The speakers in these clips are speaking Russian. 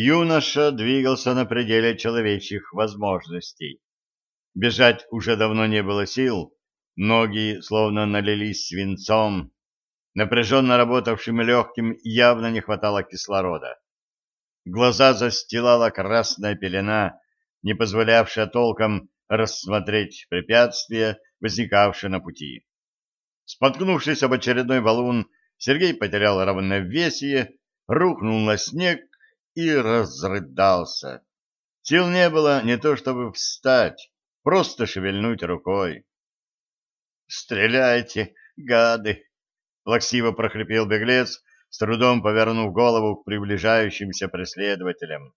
Юноша двигался на пределе человечьих возможностей. Бежать уже давно не было сил, ноги словно налились свинцом, напряженно работавшим легким явно не хватало кислорода. Глаза застилала красная пелена, не позволявшая толком рассмотреть препятствия, возникавшие на пути. Споткнувшись об очередной валун, Сергей потерял равновесие, рухнул на снег и разрыдался. Сил не было не то чтобы встать, просто шевельнуть рукой. «Стреляйте, гады!» — плаксиво прохрипел беглец, с трудом повернув голову к приближающимся преследователям.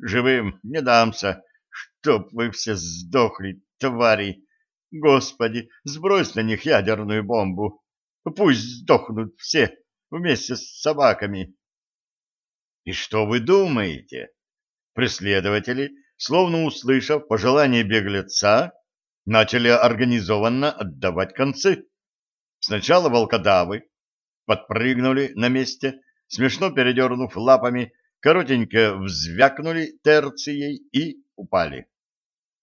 «Живым не дамся, чтоб вы все сдохли, твари! Господи, сбрось на них ядерную бомбу! Пусть сдохнут все вместе с собаками!» И что вы думаете? Преследователи, словно услышав пожелание беглеца, начали организованно отдавать концы. Сначала волкодавы подпрыгнули на месте, смешно передернув лапами, коротенько взвякнули терцией и упали.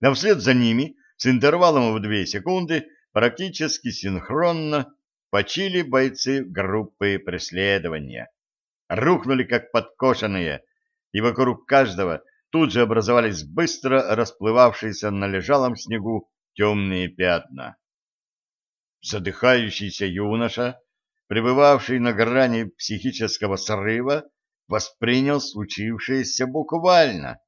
А вслед за ними, с интервалом в две секунды, практически синхронно почили бойцы группы преследования рухнули как подкошенные, и вокруг каждого тут же образовались быстро расплывавшиеся на лежалом снегу темные пятна. Задыхающийся юноша, пребывавший на грани психического срыва, воспринял случившееся буквально.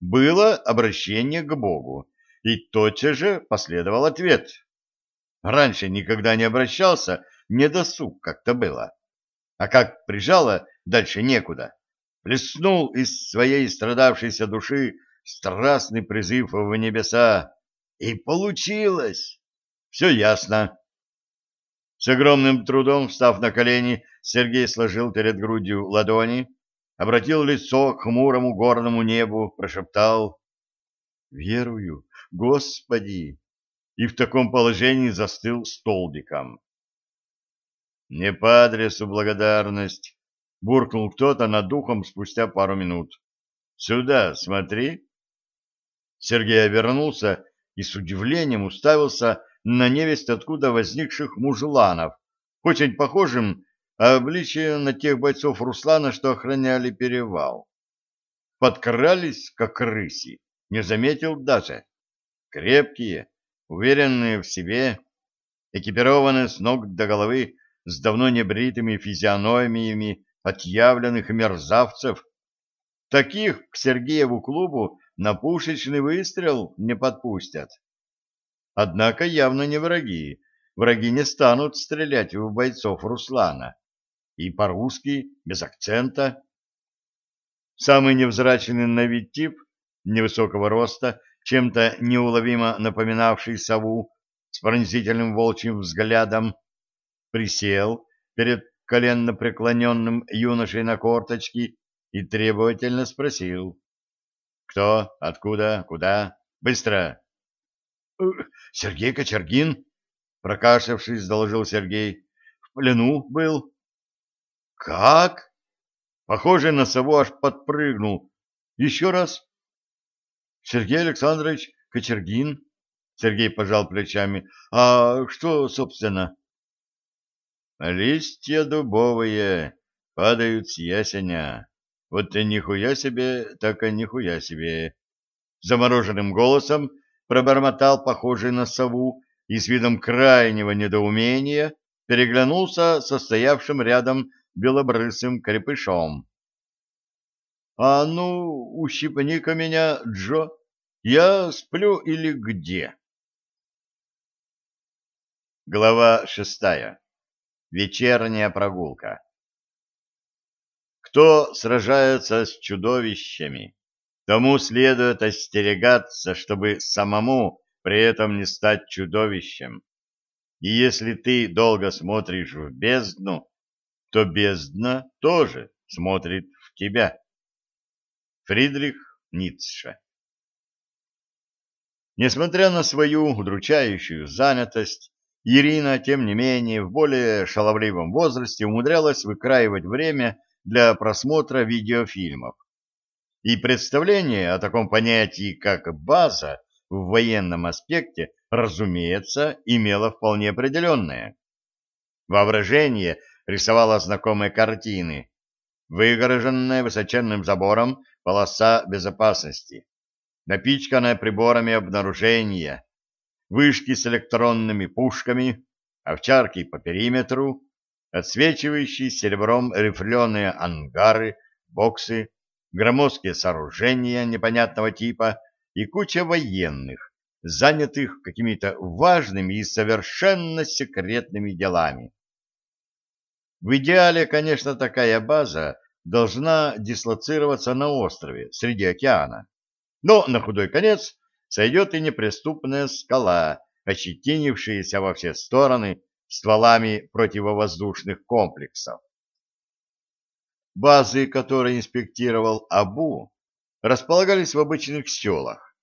Было обращение к Богу, и тотчас же последовал ответ. Раньше никогда не обращался, не досуг как-то было. А как прижало, дальше некуда. Плеснул из своей страдавшейся души страстный призыв в небеса. И получилось! Все ясно. С огромным трудом, встав на колени, Сергей сложил перед грудью ладони, обратил лицо к хмурому горному небу, прошептал «Верую, Господи!» и в таком положении застыл столбиком. Не по адресу благодарность, буркнул кто-то над духом спустя пару минут. Сюда, смотри. Сергей обернулся и с удивлением уставился на невесть откуда возникших мужланов, очень похожим обличием на тех бойцов Руслана, что охраняли перевал. Подкрались, как рыси, не заметил даже. Крепкие, уверенные в себе, экипированные с ног до головы с давно небритыми физиономиями отъявленных мерзавцев. Таких к Сергееву клубу на пушечный выстрел не подпустят. Однако явно не враги. Враги не станут стрелять в бойцов Руслана. И по-русски, без акцента. Самый невзрачный на вид тип, невысокого роста, чем-то неуловимо напоминавший сову, с пронзительным волчьим взглядом, присел перед коленно преклоненным юношей на корточки и требовательно спросил. «Кто? Откуда? Куда? Быстро!» «Э, «Сергей Кочергин», — прокашлявшись, доложил Сергей, — «в плену был». «Как?» Похоже, на сову аж подпрыгнул. «Еще раз?» «Сергей Александрович Кочергин», — Сергей пожал плечами. «А что, собственно?» Листья дубовые падают с ясеня. Вот и нихуя себе, так и нихуя себе. Замороженным голосом пробормотал похожий на сову и с видом крайнего недоумения переглянулся со стоявшим рядом белобрысым крепышом. — А ну, ущипни-ка меня, Джо, я сплю или где? Глава шестая Вечерняя прогулка. Кто сражается с чудовищами, тому следует остерегаться, чтобы самому при этом не стать чудовищем. И если ты долго смотришь в бездну, то бездна тоже смотрит в тебя. Фридрих Ницше Несмотря на свою удручающую занятость, Ирина, тем не менее, в более шаловливом возрасте умудрялась выкраивать время для просмотра видеофильмов. и представление о таком понятии, как база, в военном аспекте, разумеется, имело вполне определенное. Воображение рисовало знакомые картины. Выгороженная высоченным забором полоса безопасности, напичканная приборами обнаружения, вышки с электронными пушками, овчарки по периметру, отсвечивающие серебром рифленые ангары, боксы, громоздкие сооружения непонятного типа и куча военных, занятых какими-то важными и совершенно секретными делами. В идеале, конечно, такая база должна дислоцироваться на острове среди океана, но на худой конец сойдет и неприступная скала, ощетинившаяся во все стороны стволами противовоздушных комплексов. Базы, которые инспектировал Абу, располагались в обычных селах.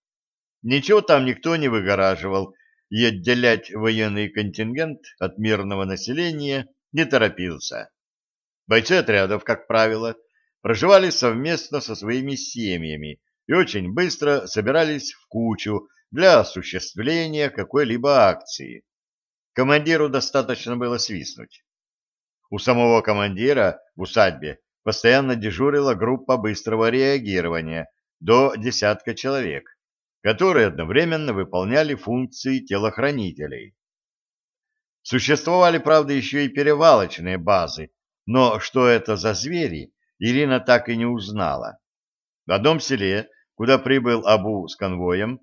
Ничего там никто не выгораживал, и отделять военный контингент от мирного населения не торопился. Бойцы отрядов, как правило, проживали совместно со своими семьями и очень быстро собирались в кучу для осуществления какой-либо акции. Командиру достаточно было свистнуть. У самого командира в усадьбе постоянно дежурила группа быстрого реагирования до десятка человек, которые одновременно выполняли функции телохранителей. Существовали, правда, еще и перевалочные базы, но что это за звери, Ирина так и не узнала. В одном селе, куда прибыл Абу с конвоем,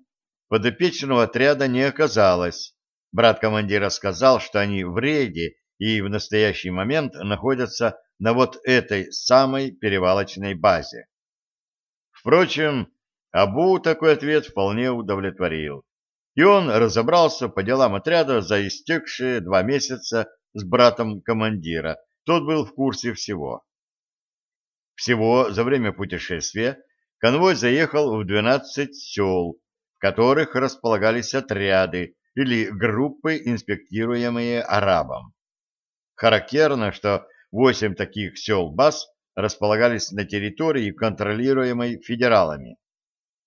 подопечного отряда не оказалось. Брат командира сказал, что они в рейде и в настоящий момент находятся на вот этой самой перевалочной базе. Впрочем, Абу такой ответ вполне удовлетворил, и он разобрался по делам отряда за истекшие два месяца с братом командира, тот был в курсе всего. Всего за время путешествия конвой заехал в 12 сел, в которых располагались отряды или группы, инспектируемые арабом. Характерно, что восемь таких сел-баз располагались на территории, контролируемой федералами.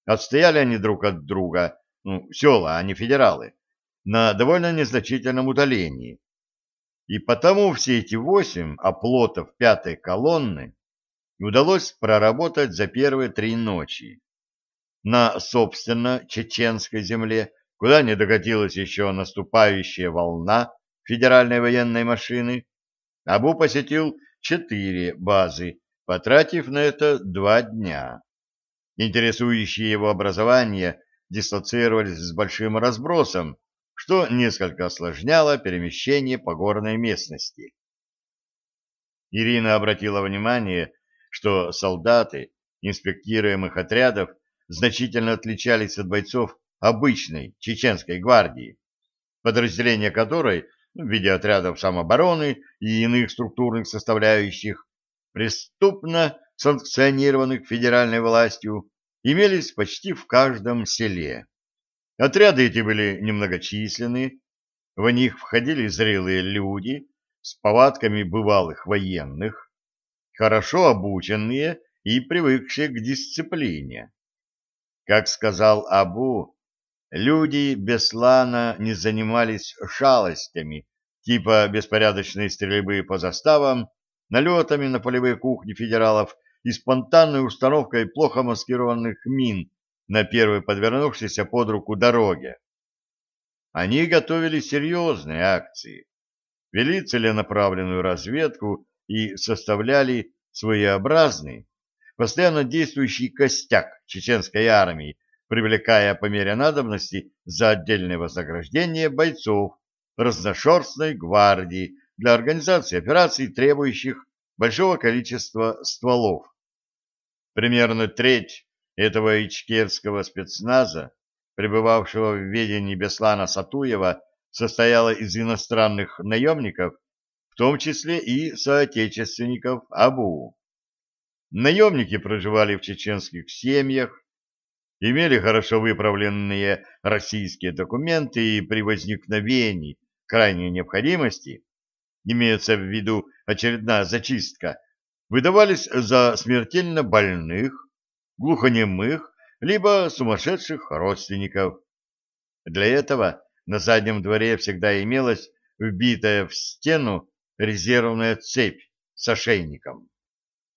Отстояли они друг от друга, ну, села, а не федералы, на довольно незначительном удалении. И потому все эти восемь оплотов пятой колонны удалось проработать за первые три ночи. На, собственно, чеченской земле, куда не докатилась еще наступающая волна федеральной военной машины, Абу посетил четыре базы, потратив на это два дня. Интересующие его образования дислоцировались с большим разбросом, что несколько осложняло перемещение по горной местности. Ирина обратила внимание, что солдаты инспектируемых отрядов значительно отличались от бойцов обычной чеченской гвардии, подразделения которой в виде отрядов самообороны и иных структурных составляющих, преступно санкционированных федеральной властью, имелись почти в каждом селе. Отряды эти были немногочисленны, в них входили зрелые люди с повадками бывалых военных, хорошо обученные и привыкшие к дисциплине. Как сказал Абу, Люди Беслана не занимались шалостями, типа беспорядочной стрельбы по заставам, налетами на полевые кухни федералов и спонтанной установкой плохо маскированных мин на первой подвернувшейся под руку дороге. Они готовили серьезные акции, вели целенаправленную разведку и составляли своеобразный, постоянно действующий костяк чеченской армии, привлекая по мере надобности за отдельное вознаграждение бойцов разношерстной гвардии для организации операций, требующих большого количества стволов. Примерно треть этого ичкерского спецназа, пребывавшего в ведении Беслана Сатуева, состояла из иностранных наемников, в том числе и соотечественников АБУ. Наемники проживали в чеченских семьях, имели хорошо выправленные российские документы и при возникновении крайней необходимости, имеется в виду очередная зачистка, выдавались за смертельно больных, глухонемых, либо сумасшедших родственников. Для этого на заднем дворе всегда имелась вбитая в стену резервная цепь с ошейником.